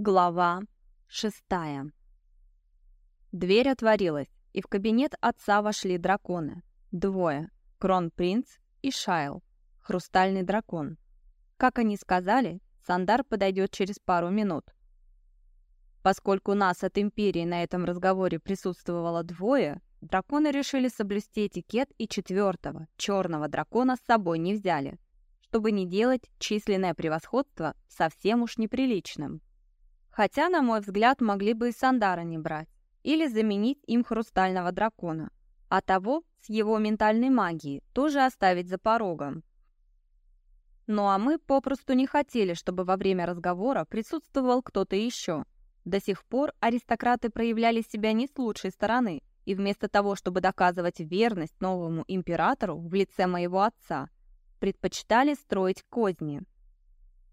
Глава шестая Дверь отворилась, и в кабинет отца вошли драконы. Двое — Кронпринц и Шайл, хрустальный дракон. Как они сказали, Сандар подойдет через пару минут. Поскольку нас от Империи на этом разговоре присутствовало двое, драконы решили соблюсти этикет и четвертого, черного дракона с собой не взяли, чтобы не делать численное превосходство совсем уж неприличным. Хотя, на мой взгляд, могли бы и Сандара не брать. Или заменить им хрустального дракона. А того с его ментальной магией тоже оставить за порогом. Ну а мы попросту не хотели, чтобы во время разговора присутствовал кто-то еще. До сих пор аристократы проявляли себя не с лучшей стороны, и вместо того, чтобы доказывать верность новому императору в лице моего отца, предпочитали строить козни.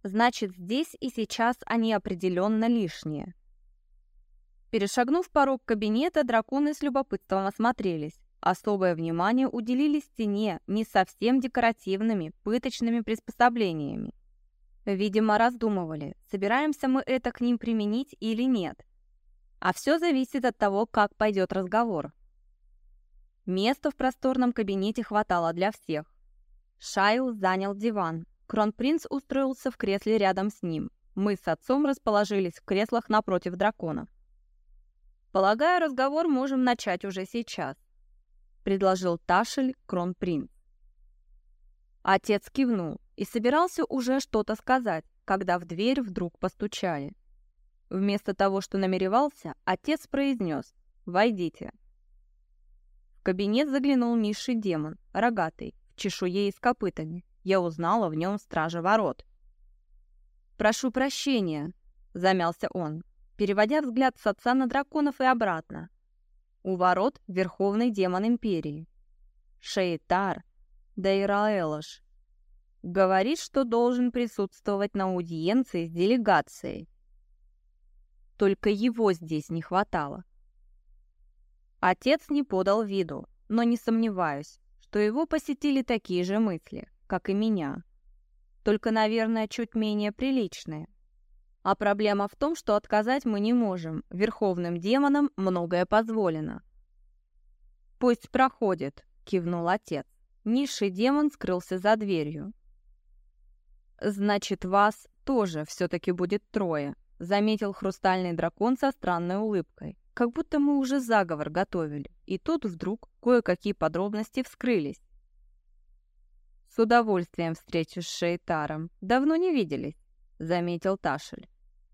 Значит, здесь и сейчас они определенно лишние. Перешагнув порог кабинета, драконы с любопытством осмотрелись. Особое внимание уделили стене не совсем декоративными, пыточными приспособлениями. Видимо, раздумывали, собираемся мы это к ним применить или нет. А все зависит от того, как пойдет разговор. Места в просторном кабинете хватало для всех. Шайл занял диван, Кронпринц устроился в кресле рядом с ним. Мы с отцом расположились в креслах напротив дракона. «Полагаю, разговор можем начать уже сейчас», — предложил Ташель Кронпринц. Отец кивнул и собирался уже что-то сказать, когда в дверь вдруг постучали. Вместо того, что намеревался, отец произнес «Войдите». В кабинет заглянул низший демон, рогатый, в чешуе и с копытами я узнала в нем стража ворот. «Прошу прощения», — замялся он, переводя взгляд с отца на драконов и обратно. У ворот верховный демон Империи. Шейтар Дейраэлош. Говорит, что должен присутствовать на аудиенции с делегацией. Только его здесь не хватало. Отец не подал виду, но не сомневаюсь, что его посетили такие же мысли как и меня. Только, наверное, чуть менее приличные. А проблема в том, что отказать мы не можем. Верховным демонам многое позволено. «Пусть проходит», — кивнул отец. Низший демон скрылся за дверью. «Значит, вас тоже все-таки будет трое», — заметил хрустальный дракон со странной улыбкой. Как будто мы уже заговор готовили. И тут вдруг кое-какие подробности вскрылись. «С удовольствием встречусь с Шейтаром. Давно не виделись», — заметил Ташель.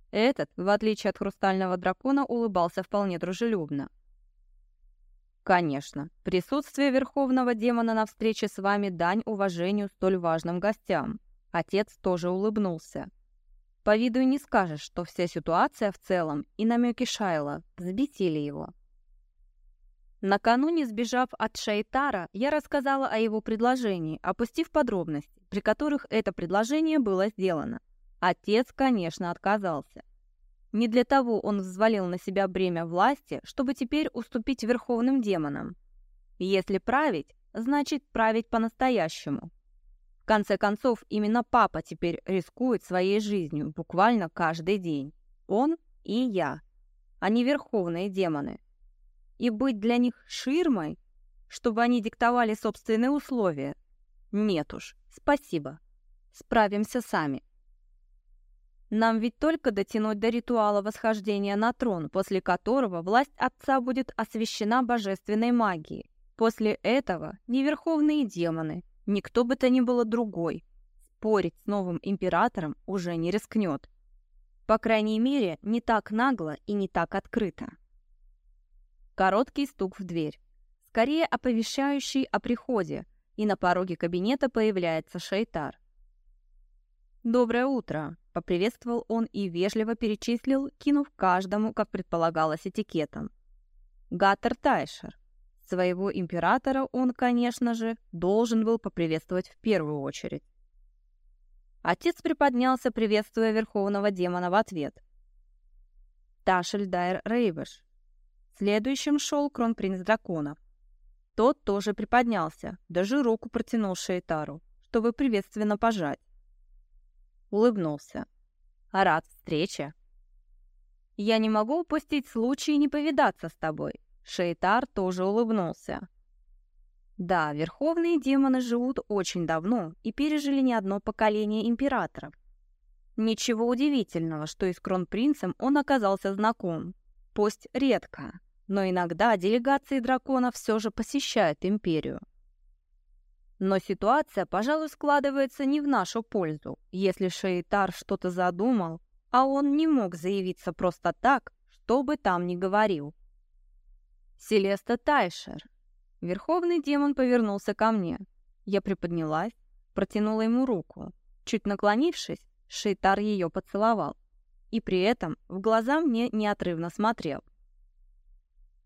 Этот, в отличие от хрустального дракона, улыбался вполне дружелюбно. «Конечно, присутствие верховного демона на встрече с вами дань уважению столь важным гостям». Отец тоже улыбнулся. По виду и не скажешь, что вся ситуация в целом и намеки Шайла взбесили его. Накануне, сбежав от Шайтара, я рассказала о его предложении, опустив подробности, при которых это предложение было сделано. Отец, конечно, отказался. Не для того он взвалил на себя бремя власти, чтобы теперь уступить верховным демонам. Если править, значит править по-настоящему. В конце концов, именно папа теперь рискует своей жизнью буквально каждый день. Он и я, а не верховные демоны и быть для них ширмой, чтобы они диктовали собственные условия? Нет уж, спасибо. Справимся сами. Нам ведь только дотянуть до ритуала восхождения на трон, после которого власть отца будет освящена божественной магией. После этого ни верховные демоны, никто бы то ни было другой, спорить с новым императором уже не рискнет. По крайней мере, не так нагло и не так открыто. Короткий стук в дверь. Скорее оповещающий о приходе, и на пороге кабинета появляется Шейтар. «Доброе утро!» — поприветствовал он и вежливо перечислил, кинув каждому, как предполагалось этикетом. Гаттер Тайшер. Своего императора он, конечно же, должен был поприветствовать в первую очередь. Отец приподнялся, приветствуя верховного демона в ответ. Ташель Дайр Рейвеш, Следующим шел кронпринц драконов. Тот тоже приподнялся, даже руку протянул Шейтару, чтобы приветственно пожать. Улыбнулся. «Рад встрече!» Я не могу упустить случай не повидаться с тобой. Шейтар тоже улыбнулся. Да, верховные демоны живут очень давно и пережили не одно поколение императоров. Ничего удивительного, что и с кронпринцем он оказался знаком. Пусть редко, но иногда делегации драконов все же посещают империю. Но ситуация, пожалуй, складывается не в нашу пользу, если Шейтар что-то задумал, а он не мог заявиться просто так, что бы там ни говорил. Селеста Тайшер. Верховный демон повернулся ко мне. Я приподнялась, протянула ему руку. Чуть наклонившись, Шейтар ее поцеловал. И при этом в глаза мне неотрывно смотрел.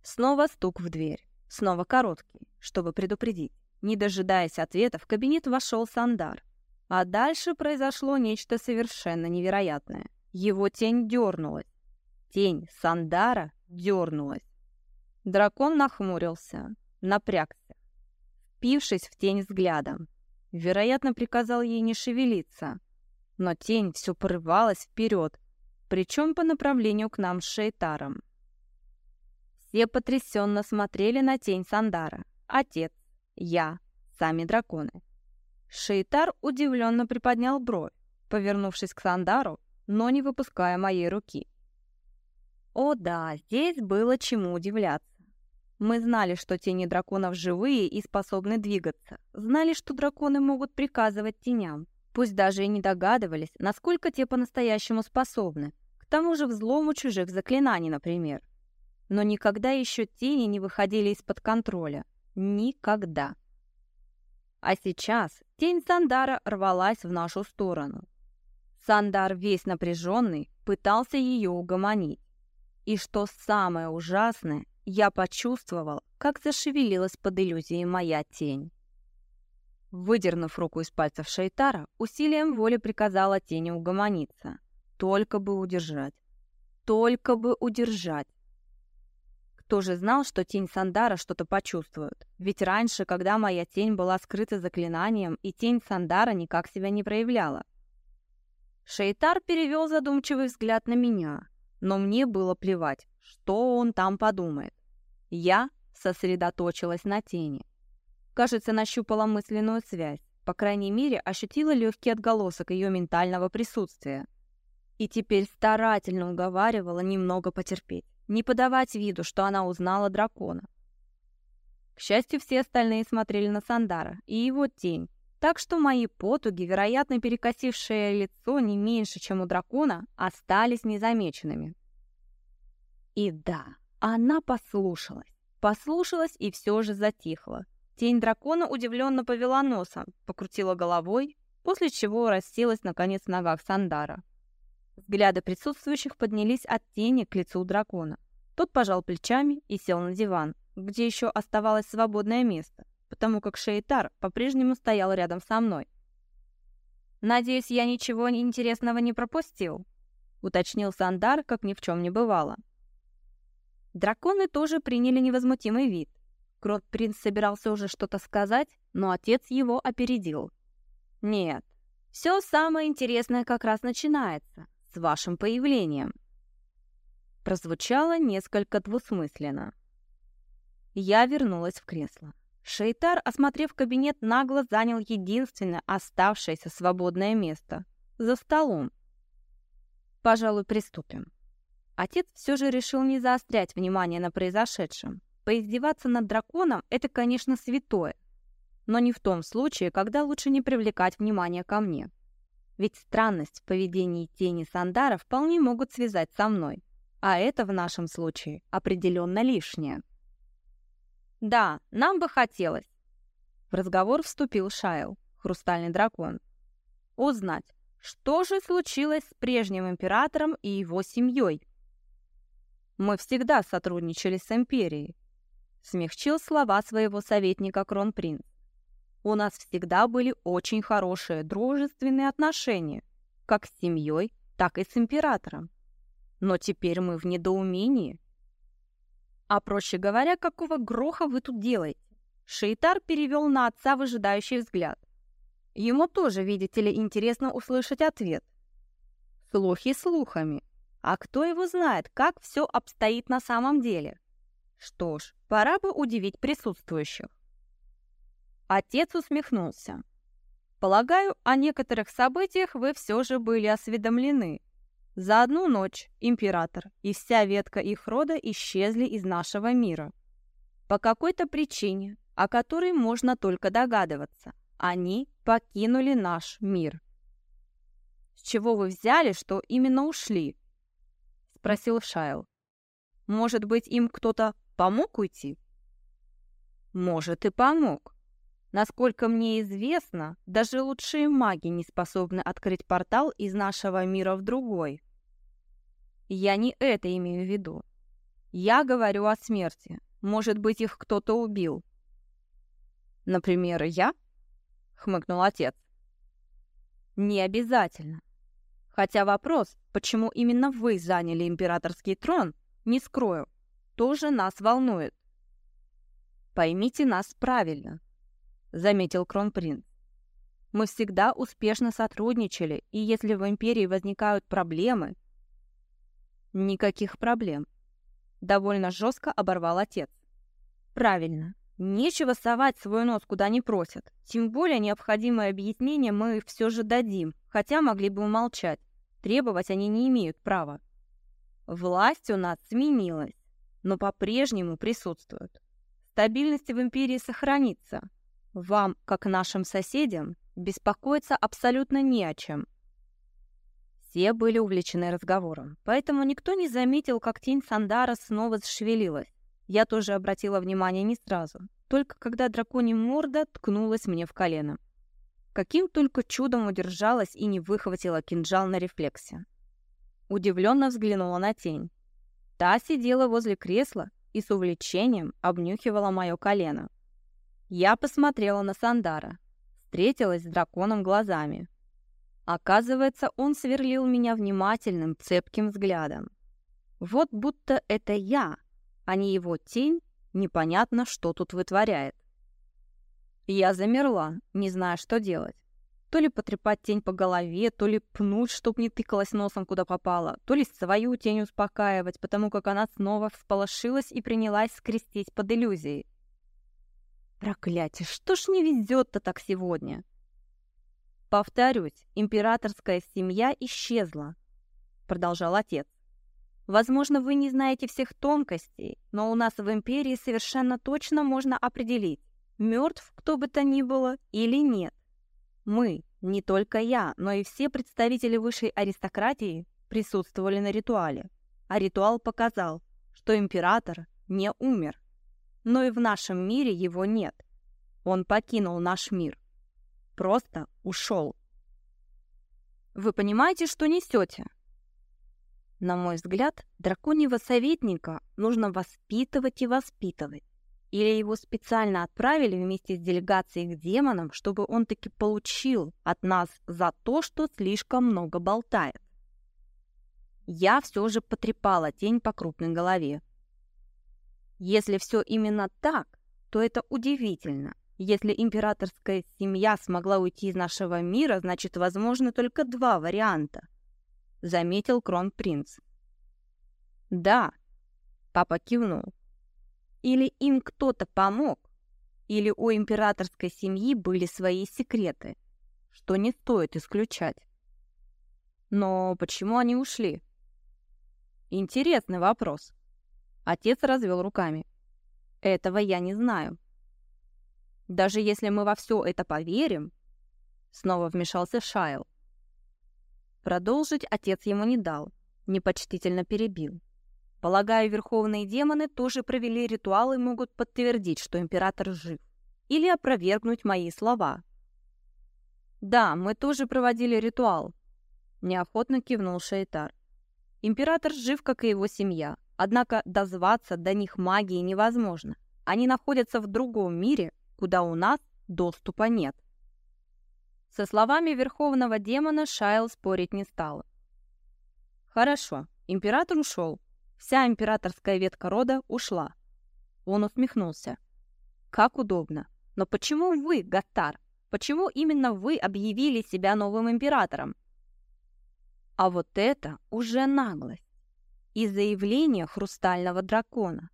Снова стук в дверь. Снова короткий, чтобы предупредить. Не дожидаясь ответа, в кабинет вошел Сандар. А дальше произошло нечто совершенно невероятное. Его тень дернулась. Тень Сандара дернулась. Дракон нахмурился, напрягся, впившись в тень взглядом. Вероятно, приказал ей не шевелиться. Но тень все порывалась вперед, причем по направлению к нам с Шейтаром. Все потрясенно смотрели на тень Сандара. Отец, я, сами драконы. Шейтар удивленно приподнял бровь, повернувшись к Сандару, но не выпуская моей руки. О да, здесь было чему удивляться. Мы знали, что тени драконов живые и способны двигаться. Знали, что драконы могут приказывать теням. Пусть даже и не догадывались, насколько те по-настоящему способны. К тому же взлому чужих заклинаний, например. Но никогда еще тени не выходили из-под контроля. Никогда. А сейчас тень Сандара рвалась в нашу сторону. Сандар, весь напряженный, пытался ее угомонить. И что самое ужасное, я почувствовал, как зашевелилась под иллюзией моя тень. Выдернув руку из пальцев Шейтара, усилием воли приказала тени угомониться. Только бы удержать. Только бы удержать. Кто же знал, что тень Сандара что-то почувствует? Ведь раньше, когда моя тень была скрыта заклинанием, и тень Сандара никак себя не проявляла. Шейтар перевел задумчивый взгляд на меня, но мне было плевать, что он там подумает. Я сосредоточилась на тени. Кажется, нащупала мысленную связь, по крайней мере, ощутила легкий отголосок ее ментального присутствия. И теперь старательно уговаривала немного потерпеть не подавать виду, что она узнала дракона. К счастью, все остальные смотрели на Сандара и его тень, так что мои потуги, вероятно, перекосившие лицо не меньше, чем у дракона, остались незамеченными. И да, она послушалась. Послушалась и все же затихла. Тень дракона удивленно повела носом, покрутила головой, после чего расселась наконец в ногах Сандара. Взгляды присутствующих поднялись от тени к лицу дракона. Тот пожал плечами и сел на диван, где еще оставалось свободное место, потому как Шейтар по-прежнему стоял рядом со мной. «Надеюсь, я ничего интересного не пропустил», — уточнил Сандар, как ни в чем не бывало. Драконы тоже приняли невозмутимый вид. Крот-принц собирался уже что-то сказать, но отец его опередил. «Нет, все самое интересное как раз начинается с вашим появлением. Прозвучало несколько двусмысленно. Я вернулась в кресло. Шейтар, осмотрев кабинет, нагло занял единственное оставшееся свободное место — за столом. Пожалуй, приступим. Отец все же решил не заострять внимание на произошедшем. Поиздеваться над драконом — это, конечно, святое, но не в том случае, когда лучше не привлекать внимание ко мне. Ведь странность в поведении тени Сандара вполне могут связать со мной, а это в нашем случае определенно лишнее. «Да, нам бы хотелось», — в разговор вступил Шайл, хрустальный дракон. «Узнать, что же случилось с прежним императором и его семьей?» «Мы всегда сотрудничали с империей», — смягчил слова своего советника Кронпринц. У нас всегда были очень хорошие дружественные отношения, как с семьей, так и с императором. Но теперь мы в недоумении. А проще говоря, какого гроха вы тут делаете? Шейтар перевел на отца выжидающий взгляд. Ему тоже, видите ли, интересно услышать ответ. Слухи слухами, А кто его знает, как все обстоит на самом деле? Что ж, пора бы удивить присутствующих. Отец усмехнулся. Полагаю, о некоторых событиях вы все же были осведомлены. За одну ночь император и вся ветка их рода исчезли из нашего мира. По какой-то причине, о которой можно только догадываться, они покинули наш мир. «С чего вы взяли, что именно ушли?» — спросил Шайл. «Может быть, им кто-то помог уйти?» «Может, и помог. Насколько мне известно, даже лучшие маги не способны открыть портал из нашего мира в другой. Я не это имею в виду. Я говорю о смерти. Может быть, их кто-то убил. Например, я? Хмыкнул отец. Не обязательно. Хотя вопрос, почему именно вы заняли императорский трон, не скрою, тоже нас волнует. Поймите нас правильно заметил кронпринц. Мы всегда успешно сотрудничали, и если в империи возникают проблемы... Никаких проблем. Довольно жестко оборвал отец. Правильно. Нечего совать свой нос куда не просят. Тем более необходимое объяснение мы все же дадим, хотя могли бы умолчать. Требовать они не имеют права. Власть у нас сменилась, но по-прежнему присутствует. Стабильность в империи сохранится, вам, как нашим соседям, беспокоиться абсолютно не о чем. Все были увлечены разговором, поэтому никто не заметил, как тень Сандара снова зашевелилась. Я тоже обратила внимание не сразу, только когда драконья морда ткнулась мне в колено. Каким только чудом удержалась и не выхватила кинжал на рефлексе. Удивленно взглянула на тень. Та сидела возле кресла и с увлечением обнюхивала мое колено. Я посмотрела на Сандара, встретилась с драконом глазами. Оказывается, он сверлил меня внимательным, цепким взглядом. Вот будто это я, а не его тень, непонятно, что тут вытворяет. Я замерла, не зная, что делать. То ли потрепать тень по голове, то ли пнуть, чтоб не тыкалась носом, куда попала, то ли свою тень успокаивать, потому как она снова всполошилась и принялась скрестить под иллюзией. Проклятие, что ж не везет-то так сегодня? Повторюсь, императорская семья исчезла, продолжал отец. Возможно, вы не знаете всех тонкостей, но у нас в империи совершенно точно можно определить, мертв кто бы то ни было или нет. Мы, не только я, но и все представители высшей аристократии присутствовали на ритуале, а ритуал показал, что император не умер но и в нашем мире его нет. Он покинул наш мир. Просто ушел. Вы понимаете, что несете? На мой взгляд, драконьего советника нужно воспитывать и воспитывать. Или его специально отправили вместе с делегацией к демонам, чтобы он таки получил от нас за то, что слишком много болтает. Я все же потрепала тень по крупной голове. Если все именно так, то это удивительно. Если императорская семья смогла уйти из нашего мира, значит, возможно только два варианта, заметил кронпринц. Да, папа кивнул. Или им кто-то помог, или у императорской семьи были свои секреты, что не стоит исключать. Но почему они ушли? Интересный вопрос. Отец развел руками. Этого я не знаю. Даже если мы во все это поверим, снова вмешался Шайл. Продолжить отец ему не дал, непочтительно перебил. Полагаю, верховные демоны тоже провели ритуал и могут подтвердить, что император жив. Или опровергнуть мои слова. Да, мы тоже проводили ритуал. Неохотно кивнул Шейтар. Император жив, как и его семья. Однако дозваться до них магии невозможно. Они находятся в другом мире, куда у нас доступа нет. Со словами верховного демона Шайл спорить не стал. Хорошо, император ушел. Вся императорская ветка рода ушла. Он усмехнулся. Как удобно. Но почему вы, Гаттар? Почему именно вы объявили себя новым императором? А вот это уже наглость. И заявление хрустального дракона.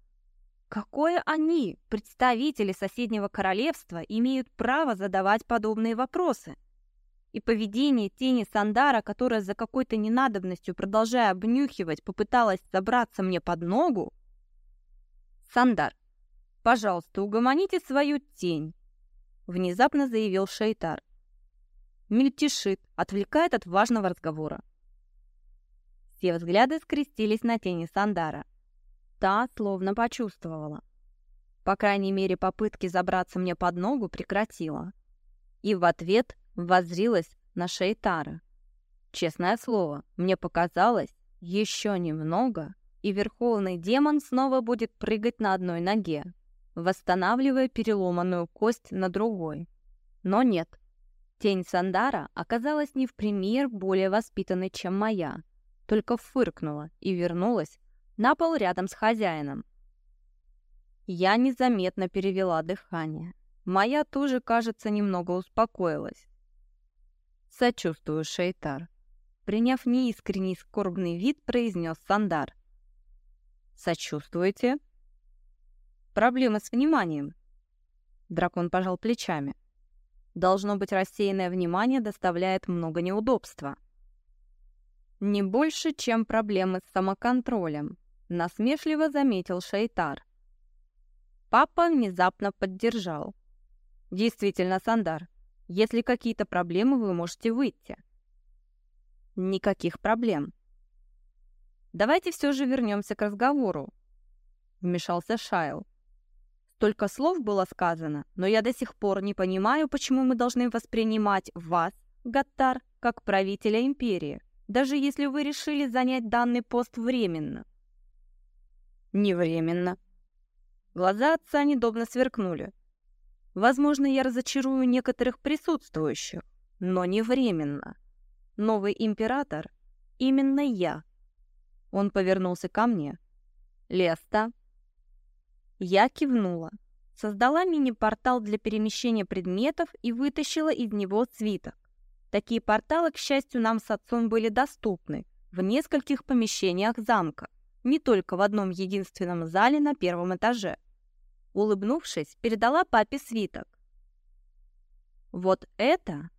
Какое они, представители соседнего королевства, имеют право задавать подобные вопросы? И поведение тени Сандара, которая за какой-то ненадобностью, продолжая обнюхивать, попыталась забраться мне под ногу? Сандар, пожалуйста, угомоните свою тень, внезапно заявил Шейтар. Мельтешит, отвлекает от важного разговора. Все взгляды скрестились на тени Сандара. Та словно почувствовала. По крайней мере, попытки забраться мне под ногу прекратила. И в ответ воззрилась на Шейтара. Честное слово, мне показалось, еще немного, и верховный демон снова будет прыгать на одной ноге, восстанавливая переломанную кость на другой. Но нет. Тень Сандара оказалась не в пример более воспитанной, чем моя, только фыркнула и вернулась на пол рядом с хозяином. Я незаметно перевела дыхание. Моя тоже, кажется, немного успокоилась. «Сочувствую, Шейтар», — приняв неискренний скорбный вид, произнес Сандар. «Сочувствуете?» «Проблемы с вниманием». Дракон пожал плечами. «Должно быть, рассеянное внимание доставляет много неудобства». «Не больше, чем проблемы с самоконтролем», — насмешливо заметил Шейтар. Папа внезапно поддержал. «Действительно, Сандар, если какие-то проблемы, вы можете выйти. Никаких проблем. Давайте все же вернемся к разговору. Вмешался Шайл. Столько слов было сказано, но я до сих пор не понимаю, почему мы должны воспринимать вас, Гаттар, как правителя империи, даже если вы решили занять данный пост временно. Не временно. Глаза отца недобно сверкнули. Возможно, я разочарую некоторых присутствующих, но не временно. Новый император — именно я. Он повернулся ко мне. Леста. Я кивнула. Создала мини-портал для перемещения предметов и вытащила из него свиток. Такие порталы, к счастью, нам с отцом были доступны в нескольких помещениях замка, не только в одном единственном зале на первом этаже — улыбнувшись, передала папе свиток. Вот это...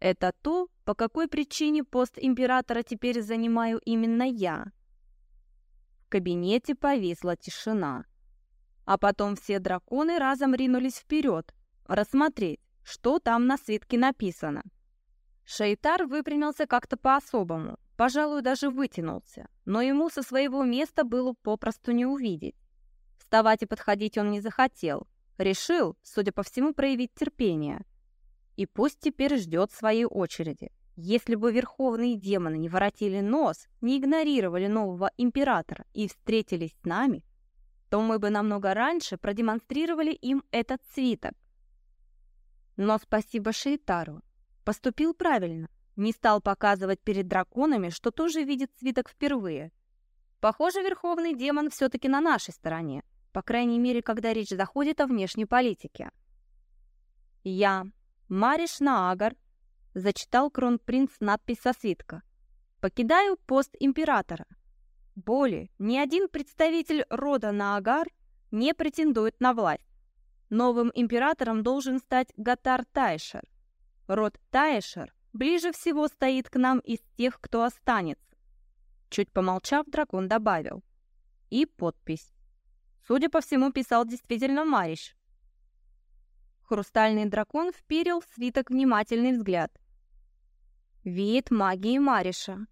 Это то, по какой причине пост императора теперь занимаю именно я. В кабинете повисла тишина. А потом все драконы разом ринулись вперед, рассмотреть, что там на свитке написано. Шейтар выпрямился как-то по-особому, пожалуй, даже вытянулся, но ему со своего места было попросту не увидеть. Вставать и подходить он не захотел. Решил, судя по всему, проявить терпение. И пусть теперь ждет своей очереди. Если бы верховные демоны не воротили нос, не игнорировали нового императора и встретились с нами, то мы бы намного раньше продемонстрировали им этот свиток. Но спасибо Шейтару. Поступил правильно. Не стал показывать перед драконами, что тоже видит свиток впервые. Похоже, верховный демон все-таки на нашей стороне по крайней мере, когда речь заходит о внешней политике. «Я, Мариш Наагар», — зачитал кронпринц надпись со свитка, «покидаю пост императора. Более ни один представитель рода Наагар не претендует на власть. Новым императором должен стать Гатар Тайшер. Род Тайшер ближе всего стоит к нам из тех, кто останется. Чуть помолчав, дракон добавил. И подпись. Судя по всему, писал действительно Мариш. Хрустальный дракон вперил в свиток внимательный взгляд. Вид магии Мариша.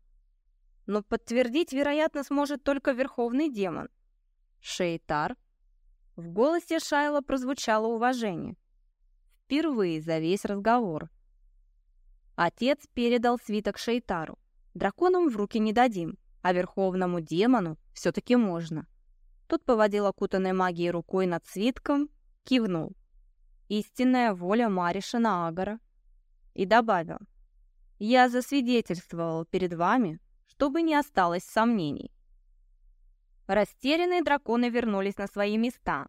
Но подтвердить, вероятно, сможет только верховный демон. Шейтар. В голосе Шайла прозвучало уважение. Впервые за весь разговор. Отец передал свиток Шейтару. Драконам в руки не дадим, а верховному демону все-таки можно. Тот поводил окутанной магией рукой над свитком, кивнул. Истинная воля Мариша Наагара. И добавил. Я засвидетельствовал перед вами, чтобы не осталось сомнений. Растерянные драконы вернулись на свои места.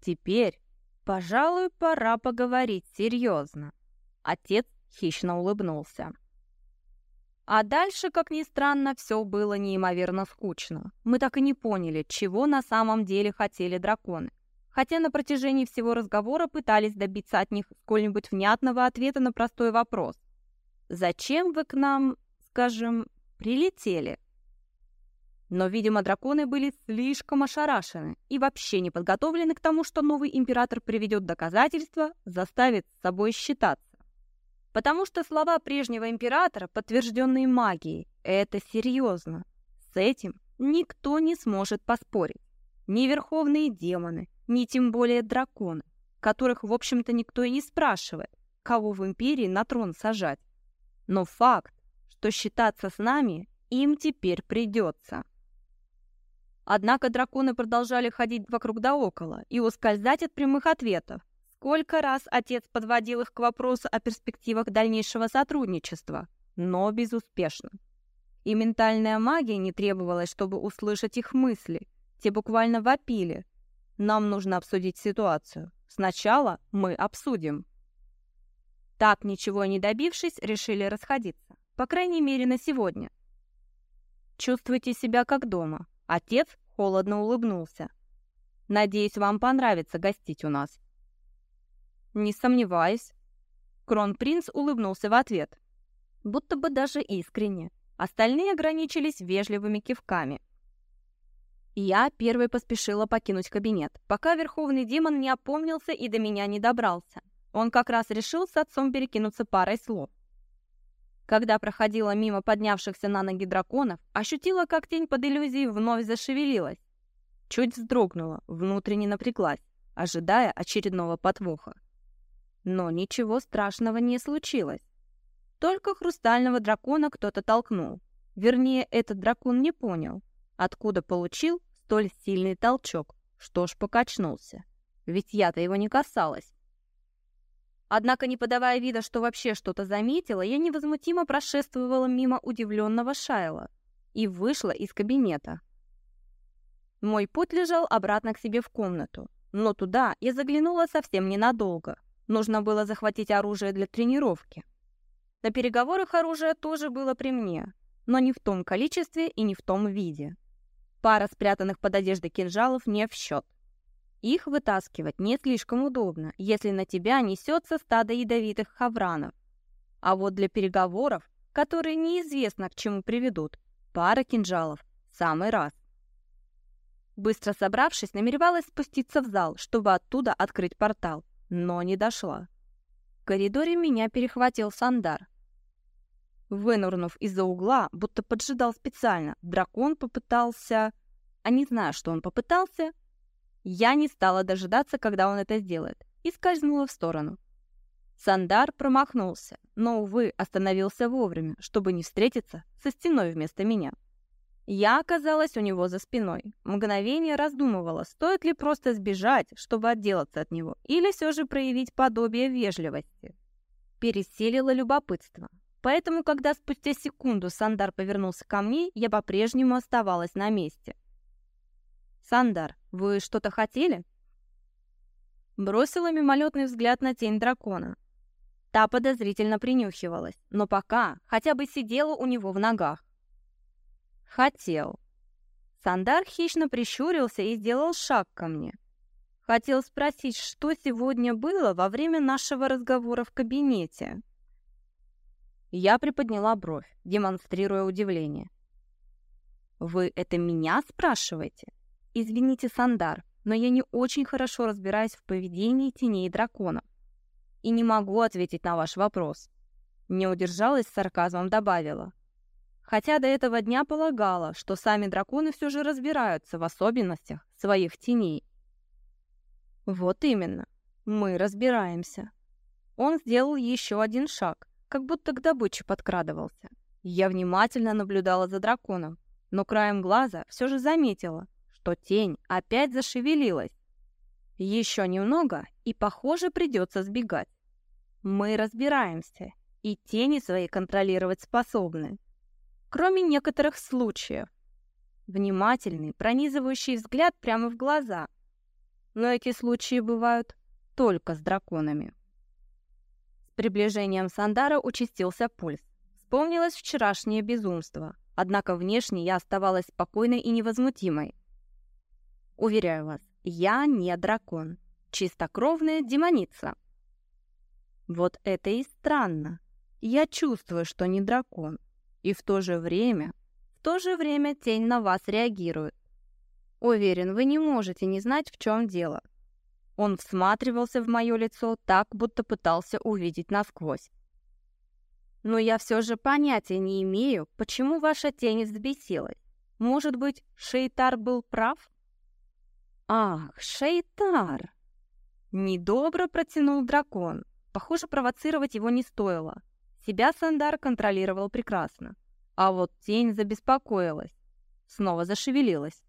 Теперь, пожалуй, пора поговорить серьезно. Отец хищно улыбнулся. А дальше, как ни странно, все было неимоверно скучно. Мы так и не поняли, чего на самом деле хотели драконы. Хотя на протяжении всего разговора пытались добиться от них сколь-нибудь внятного ответа на простой вопрос. «Зачем вы к нам, скажем, прилетели?» Но, видимо, драконы были слишком ошарашены и вообще не подготовлены к тому, что новый император приведет доказательства, заставит с собой считаться. Потому что слова прежнего императора, подтвержденные магией, это серьезно. С этим никто не сможет поспорить. Ни верховные демоны, ни тем более драконы, которых, в общем-то, никто и не спрашивает, кого в империи на трон сажать. Но факт, что считаться с нами им теперь придется. Однако драконы продолжали ходить вокруг да около и ускользать от прямых ответов. Сколько раз отец подводил их к вопросу о перспективах дальнейшего сотрудничества, но безуспешно. И ментальная магия не требовалась, чтобы услышать их мысли. Те буквально вопили. Нам нужно обсудить ситуацию. Сначала мы обсудим. Так, ничего не добившись, решили расходиться. По крайней мере, на сегодня. Чувствуйте себя как дома. Отец холодно улыбнулся. «Надеюсь, вам понравится гостить у нас». «Не сомневаюсь». Кронпринц улыбнулся в ответ. Будто бы даже искренне. Остальные ограничились вежливыми кивками. Я первой поспешила покинуть кабинет, пока Верховный Демон не опомнился и до меня не добрался. Он как раз решил с отцом перекинуться парой слов. Когда проходила мимо поднявшихся на ноги драконов, ощутила, как тень под иллюзией вновь зашевелилась. Чуть вздрогнула, внутренне напряглась, ожидая очередного подвоха. Но ничего страшного не случилось. Только хрустального дракона кто-то толкнул. Вернее, этот дракон не понял, откуда получил столь сильный толчок, что ж покачнулся. Ведь я-то его не касалась. Однако, не подавая вида, что вообще что-то заметила, я невозмутимо прошествовала мимо удивленного Шайла и вышла из кабинета. Мой путь лежал обратно к себе в комнату, но туда я заглянула совсем ненадолго. Нужно было захватить оружие для тренировки. На переговорах оружие тоже было при мне, но не в том количестве и не в том виде. Пара спрятанных под одеждой кинжалов не в счет. Их вытаскивать не слишком удобно, если на тебя несется стадо ядовитых хавранов. А вот для переговоров, которые неизвестно к чему приведут, пара кинжалов – самый раз. Быстро собравшись, намеревалась спуститься в зал, чтобы оттуда открыть портал, но не дошла. В коридоре меня перехватил Сандар. Вынурнув из-за угла, будто поджидал специально, дракон попытался... А не знаю, что он попытался, я не стала дожидаться, когда он это сделает, и скользнула в сторону. Сандар промахнулся, но, увы, остановился вовремя, чтобы не встретиться со стеной вместо меня. Я оказалась у него за спиной. Мгновение раздумывала, стоит ли просто сбежать, чтобы отделаться от него, или все же проявить подобие вежливости. Переселило любопытство. Поэтому, когда спустя секунду Сандар повернулся ко мне, я по-прежнему оставалась на месте. «Сандар, вы что-то хотели?» Бросила мимолетный взгляд на тень дракона. Та подозрительно принюхивалась, но пока хотя бы сидела у него в ногах. «Хотел». Сандар хищно прищурился и сделал шаг ко мне. Хотел спросить, что сегодня было во время нашего разговора в кабинете. Я приподняла бровь, демонстрируя удивление. «Вы это меня спрашиваете?» Извините, Сандар, но я не очень хорошо разбираюсь в поведении теней драконов. И не могу ответить на ваш вопрос. Не удержалась, с сарказмом добавила. Хотя до этого дня полагала, что сами драконы все же разбираются в особенностях своих теней. Вот именно, мы разбираемся. Он сделал еще один шаг, как будто к добыче подкрадывался. Я внимательно наблюдала за драконом, но краем глаза все же заметила, что тень опять зашевелилась. Еще немного, и, похоже, придется сбегать. Мы разбираемся, и тени свои контролировать способны. Кроме некоторых случаев. Внимательный, пронизывающий взгляд прямо в глаза. Но эти случаи бывают только с драконами. С приближением Сандара участился пульс. Вспомнилось вчерашнее безумство, однако внешне я оставалась спокойной и невозмутимой. Уверяю вас, я не дракон, чистокровная демоница. Вот это и странно. Я чувствую, что не дракон, и в то же время, в то же время тень на вас реагирует. Уверен, вы не можете не знать, в чем дело. Он всматривался в мое лицо так, будто пытался увидеть насквозь. Но я все же понятия не имею, почему ваша тень взбесилась. Может быть, Шейтар был прав? Ах, Шейтар! Недобро протянул дракон. Похоже, провоцировать его не стоило. Себя Сандар контролировал прекрасно. А вот тень забеспокоилась. Снова зашевелилась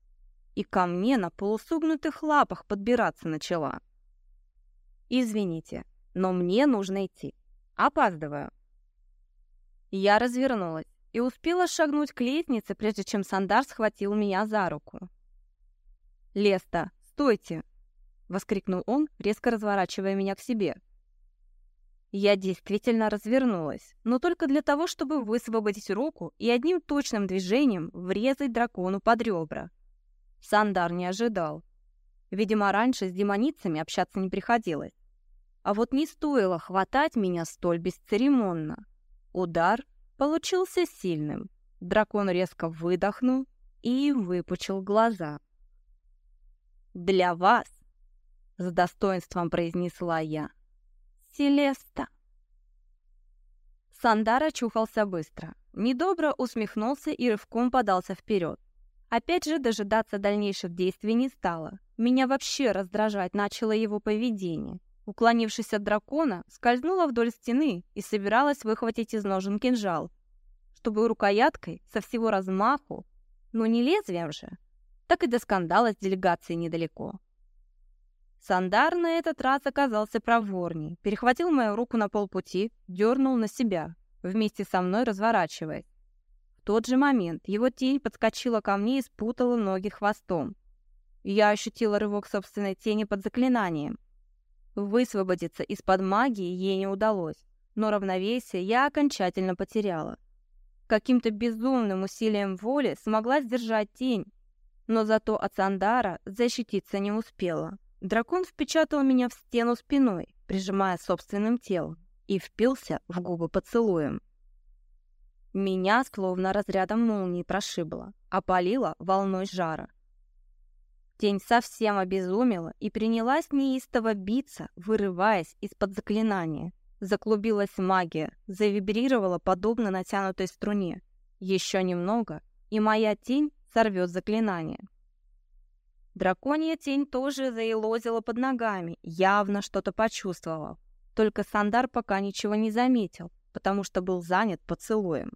и ко мне на полусогнутых лапах подбираться начала. «Извините, но мне нужно идти. Опаздываю». Я развернулась и успела шагнуть к лестнице, прежде чем Сандар схватил меня за руку. «Леста, стойте!» — воскликнул он, резко разворачивая меня к себе. Я действительно развернулась, но только для того, чтобы высвободить руку и одним точным движением врезать дракону под ребра. Сандар не ожидал. Видимо, раньше с демоницами общаться не приходилось. А вот не стоило хватать меня столь бесцеремонно. Удар получился сильным. Дракон резко выдохнул и выпучил глаза. «Для вас!» — с достоинством произнесла я. «Селеста!» Сандар очухался быстро. Недобро усмехнулся и рывком подался вперед. Опять же, дожидаться дальнейших действий не стало. Меня вообще раздражать начало его поведение. Уклонившись от дракона, скользнула вдоль стены и собиралась выхватить из ножен кинжал, чтобы рукояткой со всего размаху, но не лезвием же, так и до скандала с делегацией недалеко. Сандар на этот раз оказался проворней, перехватил мою руку на полпути, дернул на себя, вместе со мной разворачиваясь тот же момент его тень подскочила ко мне и спутала ноги хвостом. Я ощутила рывок собственной тени под заклинанием. Высвободиться из-под магии ей не удалось, но равновесие я окончательно потеряла. Каким-то безумным усилием воли смогла сдержать тень, но зато от Сандара защититься не успела. Дракон впечатал меня в стену спиной, прижимая собственным телом, и впился в губы поцелуем. Меня словно разрядом молнии прошибло, опалило волной жара. Тень совсем обезумела и принялась неистово биться, вырываясь из-под заклинания. Заклубилась магия, завибрировала подобно натянутой струне. Еще немного, и моя тень сорвет заклинание. Драконья тень тоже заелозила под ногами, явно что-то почувствовала. Только Сандар пока ничего не заметил, потому что был занят поцелуем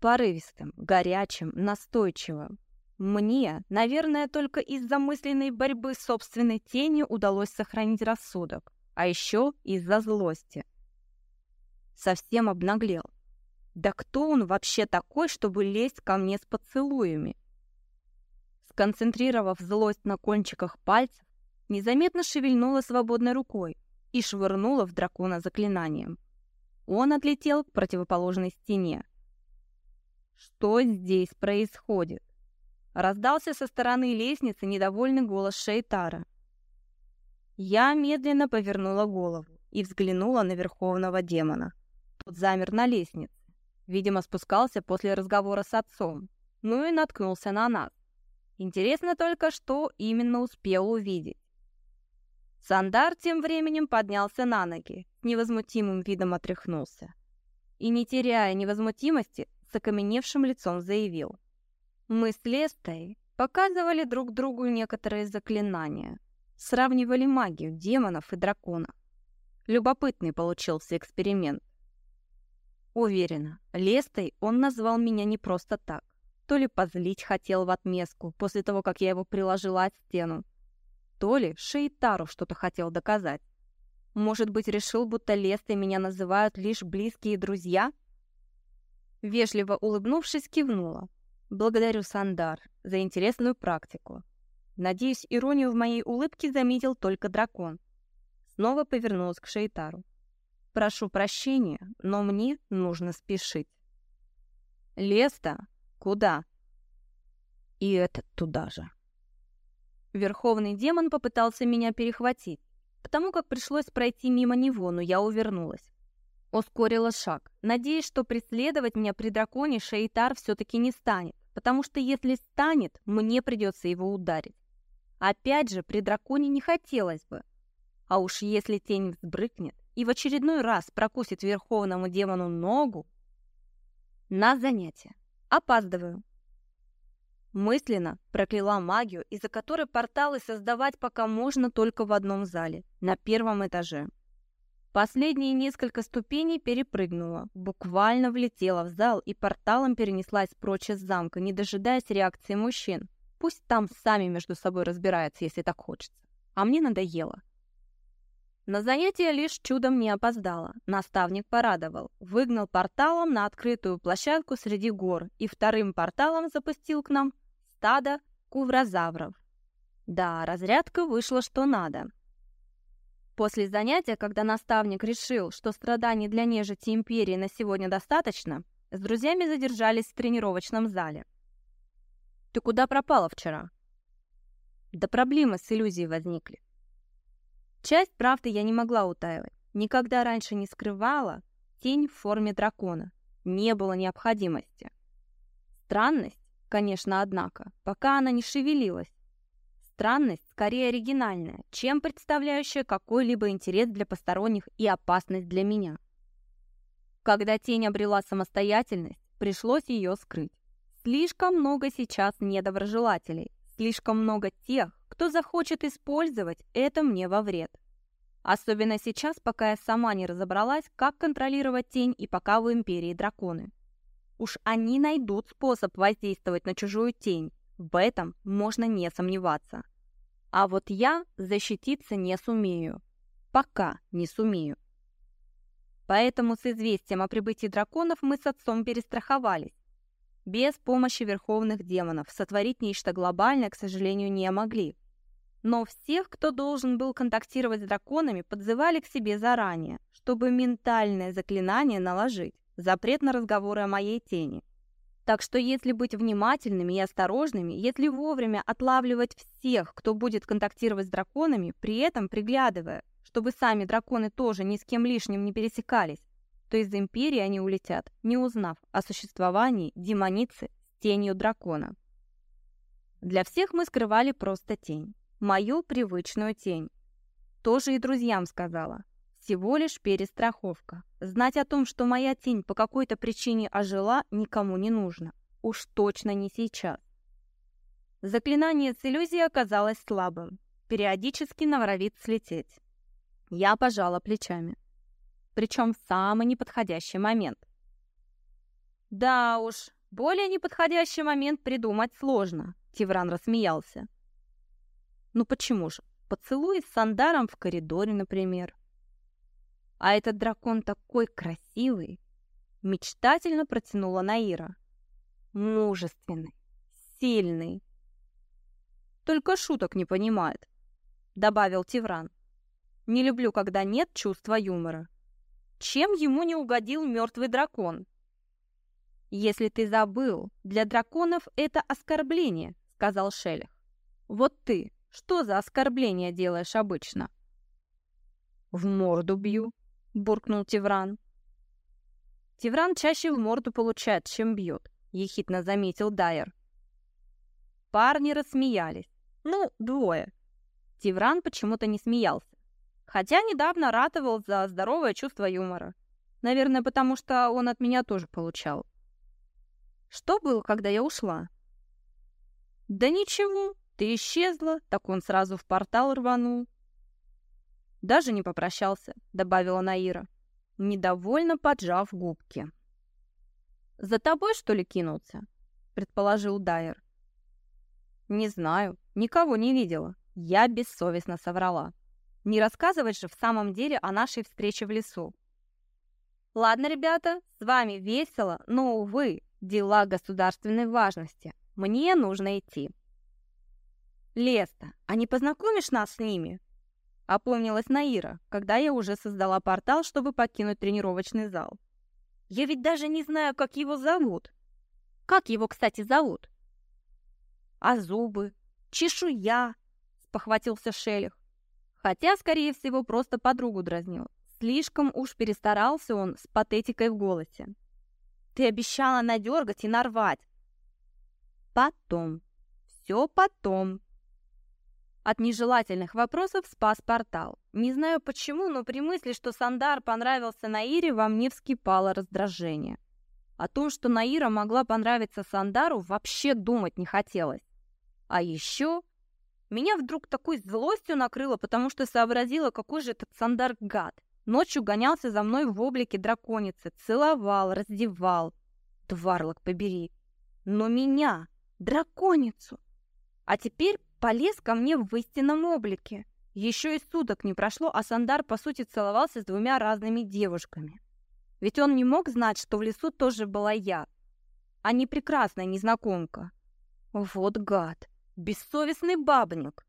порывистым, горячим, настойчивым. Мне, наверное, только из-за мысленной борьбы с собственной тенью удалось сохранить рассудок, а еще из-за злости. Совсем обнаглел. Да кто он вообще такой, чтобы лезть ко мне с поцелуями? Сконцентрировав злость на кончиках пальцев, незаметно шевельнула свободной рукой и швырнула в дракона заклинанием. Он отлетел к противоположной стене, что здесь происходит? Раздался со стороны лестницы недовольный голос Шейтара. Я медленно повернула голову и взглянула на верховного демона. Тот замер на лестнице. Видимо, спускался после разговора с отцом. Ну и наткнулся на нас. Интересно только, что именно успел увидеть. Сандар тем временем поднялся на ноги, невозмутимым видом отряхнулся. И, не теряя невозмутимости, с окаменевшим лицом заявил. Мы с Лестой показывали друг другу некоторые заклинания, сравнивали магию демонов и драконов. Любопытный получился эксперимент. Уверена, Лестой он назвал меня не просто так. То ли позлить хотел в отместку после того, как я его приложила от стену, то ли Шейтару что-то хотел доказать. Может быть, решил, будто Лестой меня называют лишь близкие друзья — Вежливо улыбнувшись, кивнула. «Благодарю, Сандар, за интересную практику. Надеюсь, иронию в моей улыбке заметил только дракон». Снова повернулась к Шейтару. «Прошу прощения, но мне нужно спешить». «Леста? Куда?» «И этот туда же». Верховный демон попытался меня перехватить, потому как пришлось пройти мимо него, но я увернулась. Ускорила шаг, надеясь, что преследовать меня при драконе Шейтар все-таки не станет, потому что если станет, мне придется его ударить. Опять же, при драконе не хотелось бы. А уж если тень взбрыкнет и в очередной раз прокусит верховному демону ногу... На занятие. Опаздываю. Мысленно прокляла магию, из-за которой порталы создавать пока можно только в одном зале, на первом этаже. Последние несколько ступеней перепрыгнула, буквально влетела в зал и порталом перенеслась прочь из замка, не дожидаясь реакции мужчин. Пусть там сами между собой разбираются, если так хочется. А мне надоело. На занятие лишь чудом не опоздала. Наставник порадовал. Выгнал порталом на открытую площадку среди гор и вторым порталом запустил к нам стадо куврозавров. Да, разрядка вышла что надо. После занятия, когда наставник решил, что страданий для нежити Империи на сегодня достаточно, с друзьями задержались в тренировочном зале. «Ты куда пропала вчера?» «Да проблемы с иллюзией возникли». Часть правды я не могла утаивать. Никогда раньше не скрывала тень в форме дракона. Не было необходимости. Странность, конечно, однако, пока она не шевелилась, Странность скорее оригинальная, чем представляющая какой-либо интерес для посторонних и опасность для меня. Когда тень обрела самостоятельность, пришлось ее скрыть. Слишком много сейчас недоброжелателей, слишком много тех, кто захочет использовать это мне во вред. Особенно сейчас, пока я сама не разобралась, как контролировать тень и пока в Империи драконы. Уж они найдут способ воздействовать на чужую тень, в этом можно не сомневаться. А вот я защититься не сумею. Пока не сумею. Поэтому с известием о прибытии драконов мы с отцом перестраховались. Без помощи верховных демонов сотворить нечто глобальное, к сожалению, не могли. Но всех, кто должен был контактировать с драконами, подзывали к себе заранее, чтобы ментальное заклинание наложить, запрет на разговоры о моей тени – так что если быть внимательными и осторожными, если вовремя отлавливать всех, кто будет контактировать с драконами, при этом приглядывая, чтобы сами драконы тоже ни с кем лишним не пересекались, то из Империи они улетят, не узнав о существовании демоницы с тенью дракона. Для всех мы скрывали просто тень. Мою привычную тень. Тоже и друзьям сказала. Всего лишь перестраховка. Знать о том, что моя тень по какой-то причине ожила, никому не нужно. Уж точно не сейчас. Заклинание с иллюзией оказалось слабым. Периодически норовит слететь. Я пожала плечами. Причем в самый неподходящий момент. Да уж, более неподходящий момент придумать сложно, Тивран рассмеялся. Ну почему же? Поцелуй с Сандаром в коридоре, например. А этот дракон такой красивый!» Мечтательно протянула Наира. «Мужественный, сильный». «Только шуток не понимает», — добавил Тивран. «Не люблю, когда нет чувства юмора. Чем ему не угодил мертвый дракон?» «Если ты забыл, для драконов это оскорбление», — сказал Шелех. «Вот ты, что за оскорбление делаешь обычно?» «В морду бью», буркнул Тевран. Тевран чаще в морду получает, чем бьет, ехидно заметил Дайер. Парни рассмеялись. Ну, двое. Тевран почему-то не смеялся. Хотя недавно ратовал за здоровое чувство юмора. Наверное, потому что он от меня тоже получал. Что было, когда я ушла? Да ничего, ты исчезла, так он сразу в портал рванул. Даже не попрощался, добавила Наира, недовольно поджав губки. За тобой, что ли, кинулся? предположил Дайер. Не знаю, никого не видела. Я бессовестно соврала. Не рассказывать же в самом деле о нашей встрече в лесу. Ладно, ребята, с вами весело, но, увы, дела государственной важности. Мне нужно идти. Леста, а не познакомишь нас с ними? Опомнилась Наира, когда я уже создала портал, чтобы покинуть тренировочный зал. «Я ведь даже не знаю, как его зовут!» Как его, кстати, зовут? А зубы? Чешуя? Спохватился Шелех. Хотя, скорее всего, просто подругу дразнил. Слишком уж перестарался он с патетикой в голосе. Ты обещала надергать и нарвать. Потом. Все потом. От нежелательных вопросов спас портал. Не знаю почему, но при мысли, что Сандар понравился Наире, во мне вскипало раздражение. О том, что Наира могла понравиться Сандару, вообще думать не хотелось. А еще меня вдруг такой злостью накрыло, потому что сообразила, какой же этот Сандар гад. Ночью гонялся за мной в облике драконицы, целовал, раздевал. Тварлок побери. Но меня, драконицу. А теперь полез ко мне в истинном облике. Еще и суток не прошло, а Сандар, по сути, целовался с двумя разными девушками. Ведь он не мог знать, что в лесу тоже была я, а не прекрасная незнакомка. Вот гад, бессовестный бабник.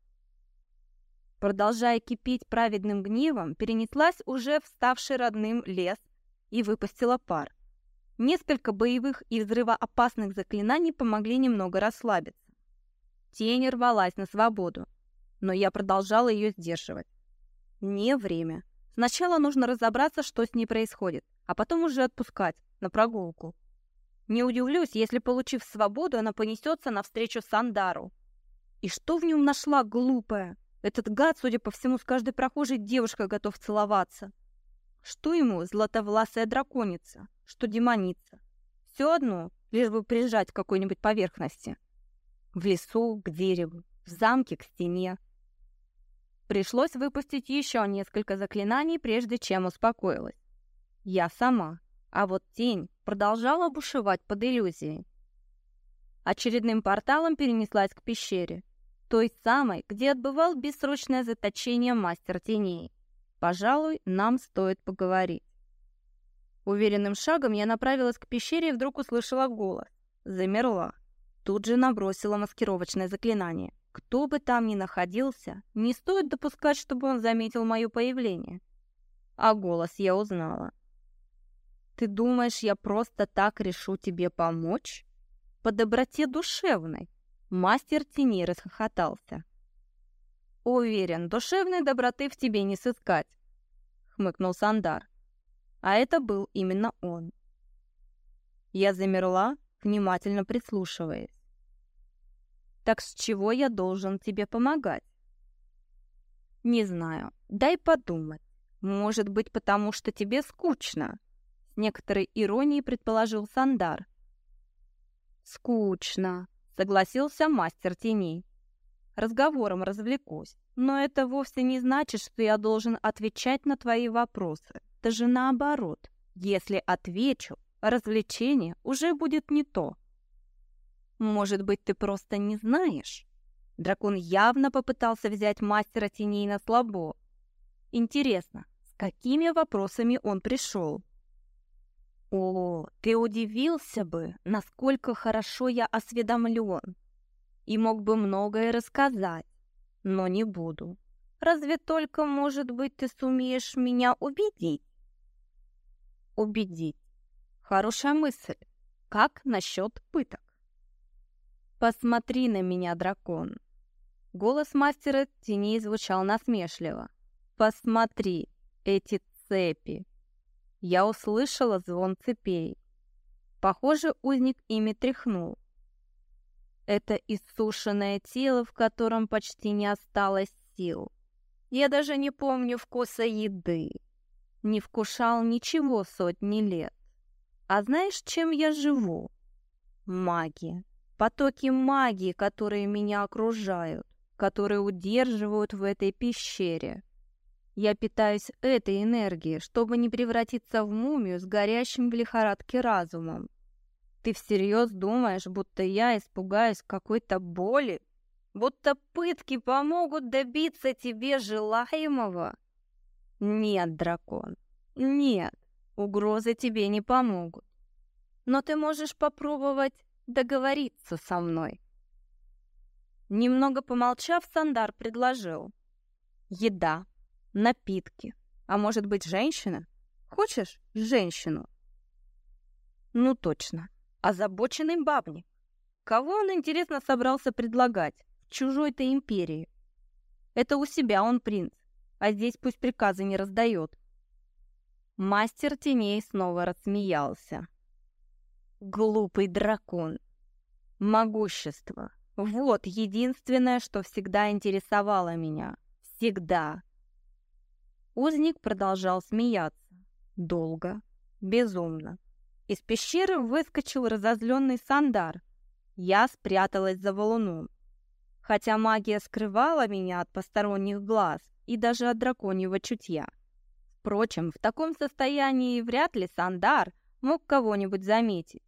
Продолжая кипеть праведным гневом, перенеслась уже в ставший родным лес и выпустила пар. Несколько боевых и взрывоопасных заклинаний помогли немного расслабиться. Тень рвалась на свободу, но я продолжала ее сдерживать. Не время. Сначала нужно разобраться, что с ней происходит, а потом уже отпускать на прогулку. Не удивлюсь, если, получив свободу, она понесется навстречу Сандару. И что в нем нашла глупая? Этот гад, судя по всему, с каждой прохожей девушкой готов целоваться. Что ему златовласая драконица, что демоница? Все одно, лишь бы прижать к какой-нибудь поверхности. В лесу, к дереву, в замке, к стене. Пришлось выпустить еще несколько заклинаний, прежде чем успокоилась. Я сама, а вот тень продолжала бушевать под иллюзией. Очередным порталом перенеслась к пещере, той самой, где отбывал бессрочное заточение мастер теней. Пожалуй, нам стоит поговорить. Уверенным шагом я направилась к пещере и вдруг услышала голос. Замерла. Тут же набросила маскировочное заклинание. Кто бы там ни находился, не стоит допускать, чтобы он заметил мое появление. А голос я узнала. «Ты думаешь, я просто так решу тебе помочь?» «По доброте душевной!» Мастер теней расхохотался. «Уверен, душевной доброты в тебе не сыскать», — хмыкнул Сандар. А это был именно он. Я замерла, внимательно прислушиваясь. Так с чего я должен тебе помогать? Не знаю. Дай подумать. Может быть, потому что тебе скучно? С некоторой иронией предположил Сандар. Скучно, согласился мастер теней. Разговором развлекусь, но это вовсе не значит, что я должен отвечать на твои вопросы. Даже наоборот. Если отвечу, развлечение уже будет не то. Может быть, ты просто не знаешь? Дракон явно попытался взять мастера теней на слабо. Интересно, с какими вопросами он пришел? О, ты удивился бы, насколько хорошо я осведомлен. И мог бы многое рассказать, но не буду. Разве только, может быть, ты сумеешь меня убедить? Убедить. Хорошая мысль. Как насчет пыток? «Посмотри на меня, дракон!» Голос мастера теней звучал насмешливо. «Посмотри, эти цепи!» Я услышала звон цепей. Похоже, узник ими тряхнул. Это иссушенное тело, в котором почти не осталось сил. Я даже не помню вкуса еды. Не вкушал ничего сотни лет. А знаешь, чем я живу? Магия потоки магии, которые меня окружают, которые удерживают в этой пещере. Я питаюсь этой энергией, чтобы не превратиться в мумию с горящим в лихорадке разумом. Ты всерьез думаешь, будто я испугаюсь какой-то боли? Будто пытки помогут добиться тебе желаемого? Нет, дракон, нет, угрозы тебе не помогут. Но ты можешь попробовать договориться со мной. Немного помолчав, Сандар предложил. Еда, напитки, а может быть женщина? Хочешь женщину? Ну точно, Озабоченный бабник. Кого он, интересно, собрался предлагать? В чужой-то империи. Это у себя он принц, а здесь пусть приказы не раздает. Мастер теней снова рассмеялся. Глупый дракон. Могущество. Вот единственное, что всегда интересовало меня. Всегда. Узник продолжал смеяться. Долго. Безумно. Из пещеры выскочил разозленный Сандар. Я спряталась за валуном. Хотя магия скрывала меня от посторонних глаз и даже от драконьего чутья. Впрочем, в таком состоянии вряд ли Сандар мог кого-нибудь заметить.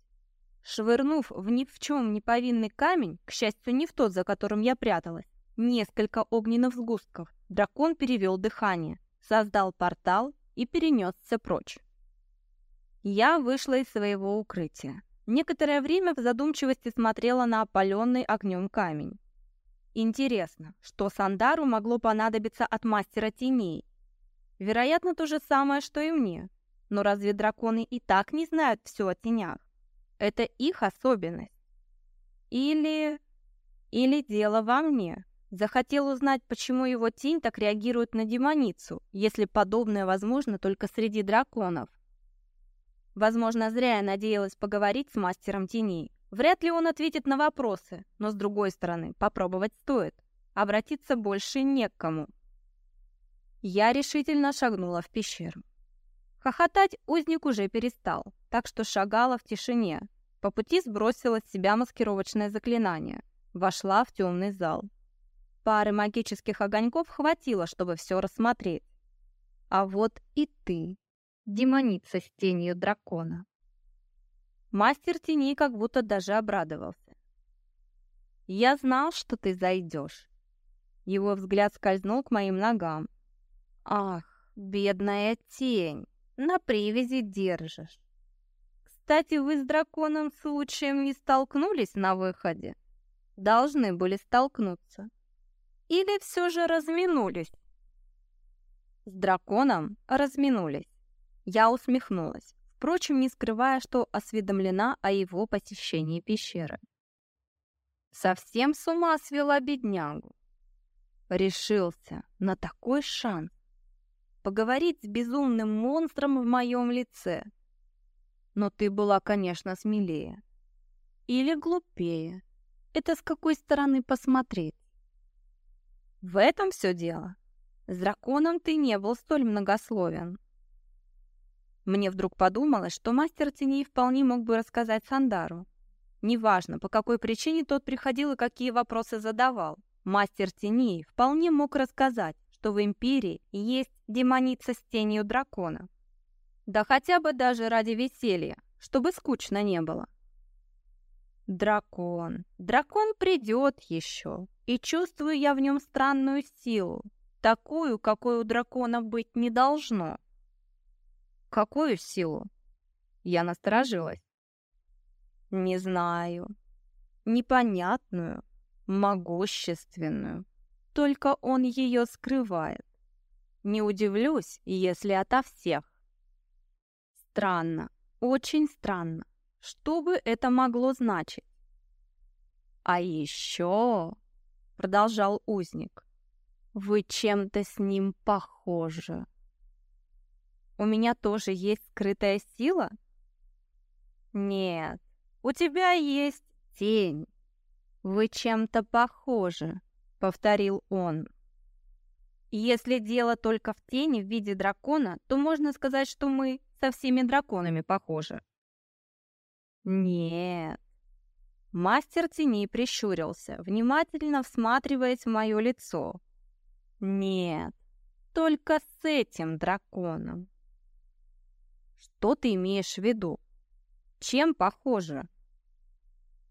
Швырнув в ни в чем не повинный камень, к счастью, не в тот, за которым я пряталась, несколько огненных сгустков, дракон перевел дыхание, создал портал и перенесся прочь. Я вышла из своего укрытия. Некоторое время в задумчивости смотрела на опаленный огнем камень. Интересно, что Сандару могло понадобиться от мастера теней? Вероятно, то же самое, что и мне. Но разве драконы и так не знают все о тенях? Это их особенность. Или... Или дело во мне. Захотел узнать, почему его тень так реагирует на демоницу, если подобное возможно только среди драконов. Возможно, зря я надеялась поговорить с мастером теней. Вряд ли он ответит на вопросы, но с другой стороны, попробовать стоит. Обратиться больше не к кому. Я решительно шагнула в пещеру. Хохотать узник уже перестал, так что шагала в тишине. По пути сбросила с себя маскировочное заклинание. Вошла в темный зал. Пары магических огоньков хватило, чтобы все рассмотреть. А вот и ты, демоница с тенью дракона. Мастер теней как будто даже обрадовался. «Я знал, что ты зайдешь». Его взгляд скользнул к моим ногам, Ах, бедная тень, на привязи держишь. Кстати, вы с драконом случаем не столкнулись на выходе? Должны были столкнуться. Или все же разминулись? С драконом разминулись. Я усмехнулась, впрочем, не скрывая, что осведомлена о его посещении пещеры. Совсем с ума свела беднягу. Решился на такой шанс поговорить с безумным монстром в моем лице. Но ты была, конечно, смелее. Или глупее. Это с какой стороны посмотреть? В этом все дело. С драконом ты не был столь многословен. Мне вдруг подумалось, что мастер теней вполне мог бы рассказать Сандару. Неважно, по какой причине тот приходил и какие вопросы задавал. Мастер теней вполне мог рассказать, что в Империи есть демоница с тенью дракона. Да хотя бы даже ради веселья, чтобы скучно не было. Дракон. Дракон придет еще, и чувствую я в нем странную силу, такую, какой у дракона быть не должно. Какую силу? Я насторожилась. Не знаю. Непонятную, могущественную только он ее скрывает. Не удивлюсь, если ото всех. Странно, очень странно. Что бы это могло значить? А еще, продолжал узник, вы чем-то с ним похожи. У меня тоже есть скрытая сила? Нет, у тебя есть тень. Вы чем-то похожи повторил он. Если дело только в тени в виде дракона, то можно сказать, что мы со всеми драконами похожи. Нет. Мастер теней прищурился, внимательно всматриваясь в мое лицо. Нет, только с этим драконом. Что ты имеешь в виду? Чем похоже?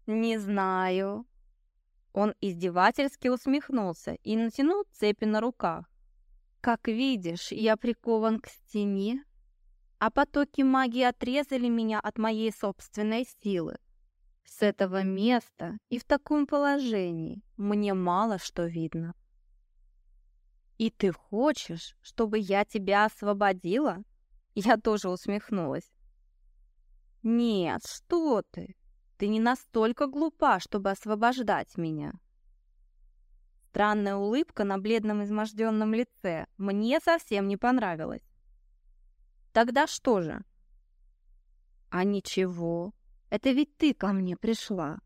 Не знаю, он издевательски усмехнулся и натянул цепи на руках. «Как видишь, я прикован к стене, а потоки магии отрезали меня от моей собственной силы. С этого места и в таком положении мне мало что видно». «И ты хочешь, чтобы я тебя освободила?» Я тоже усмехнулась. «Нет, что ты! ты не настолько глупа, чтобы освобождать меня. Странная улыбка на бледном изможденном лице мне совсем не понравилась. Тогда что же? А ничего, это ведь ты ко мне пришла.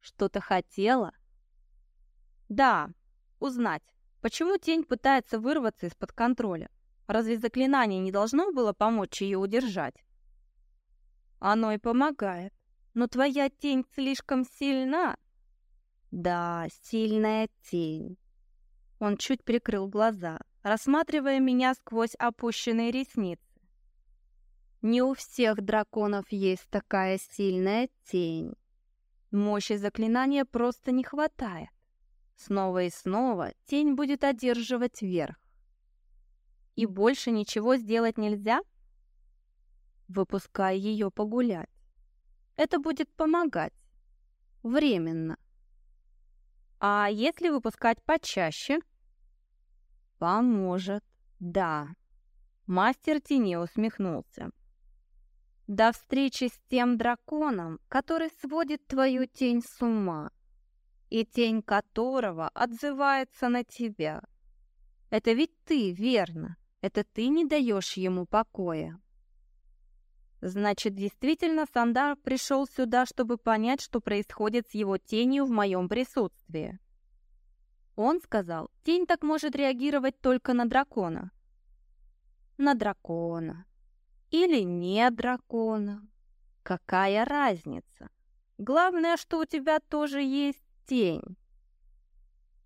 Что-то хотела? Да, узнать, почему тень пытается вырваться из-под контроля. Разве заклинание не должно было помочь ее удержать? Оно и помогает. Но твоя тень слишком сильна. Да, сильная тень. Он чуть прикрыл глаза, рассматривая меня сквозь опущенные ресницы. Не у всех драконов есть такая сильная тень. Мощи заклинания просто не хватает. Снова и снова тень будет одерживать верх. И больше ничего сделать нельзя? Выпускай ее погулять. Это будет помогать. Временно. А если выпускать почаще? Поможет, да. Мастер тени усмехнулся. До встречи с тем драконом, который сводит твою тень с ума, и тень которого отзывается на тебя. Это ведь ты, верно? Это ты не даешь ему покоя. Значит, действительно, Сандар пришел сюда, чтобы понять, что происходит с его тенью в моем присутствии. Он сказал, тень так может реагировать только на дракона. На дракона. Или не дракона. Какая разница? Главное, что у тебя тоже есть тень.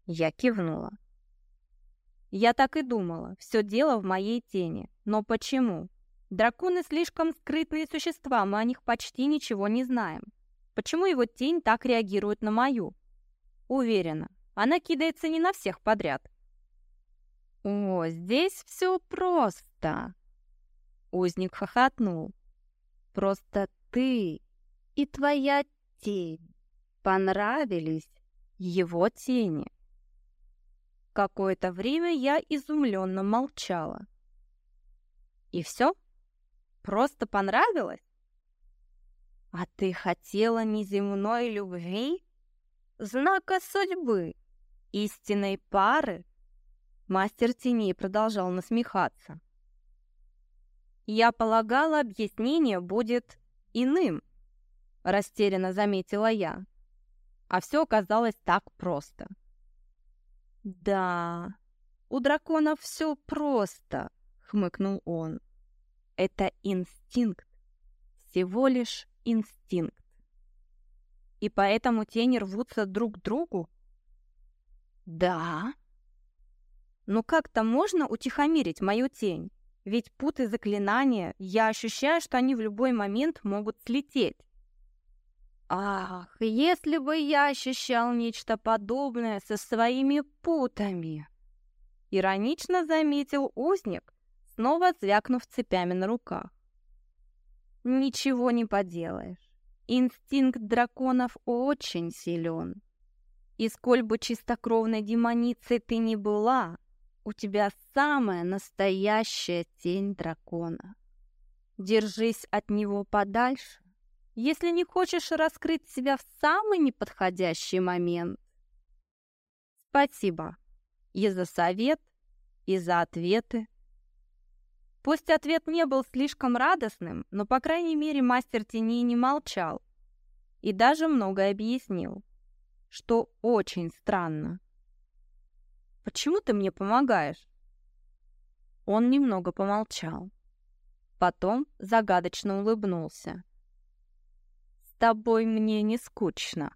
Я кивнула. Я так и думала, все дело в моей тени. Но почему? Драконы слишком скрытные существа, мы о них почти ничего не знаем. Почему его тень так реагирует на мою? Уверена, она кидается не на всех подряд. О, здесь все просто. Узник хохотнул. «Просто ты и твоя тень понравились его тени». Какое-то время я изумленно молчала. «И все? Просто понравилось?» «А ты хотела неземной любви? Знака судьбы? Истинной пары?» Мастер теней продолжал насмехаться. «Я полагала, объяснение будет иным», — растерянно заметила я. А все оказалось так просто. «Да, у драконов все просто», — хмыкнул он. «Это инстинкт, всего лишь инстинкт. И поэтому тени рвутся друг к другу?» «Да». «Ну как-то можно утихомирить мою тень?» Ведь путы заклинания, я ощущаю, что они в любой момент могут слететь. Ах, если бы я ощущал нечто подобное со своими путами! Иронично заметил узник, снова звякнув цепями на руках. Ничего не поделаешь. Инстинкт драконов очень силен. И сколь бы чистокровной демоницей ты ни была, у тебя самая настоящая тень дракона. Держись от него подальше, если не хочешь раскрыть себя в самый неподходящий момент. Спасибо и за совет, и за ответы. Пусть ответ не был слишком радостным, но, по крайней мере, мастер теней не молчал и даже многое объяснил, что очень странно. Почему ты мне помогаешь?» Он немного помолчал. Потом загадочно улыбнулся. «С тобой мне не скучно».